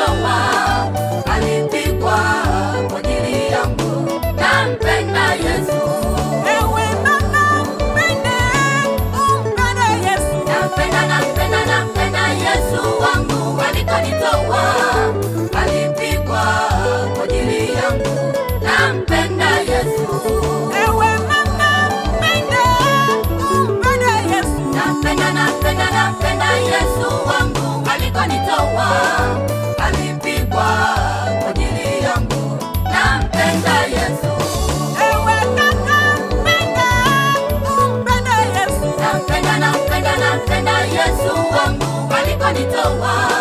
know why. Alinitoa, alipigwa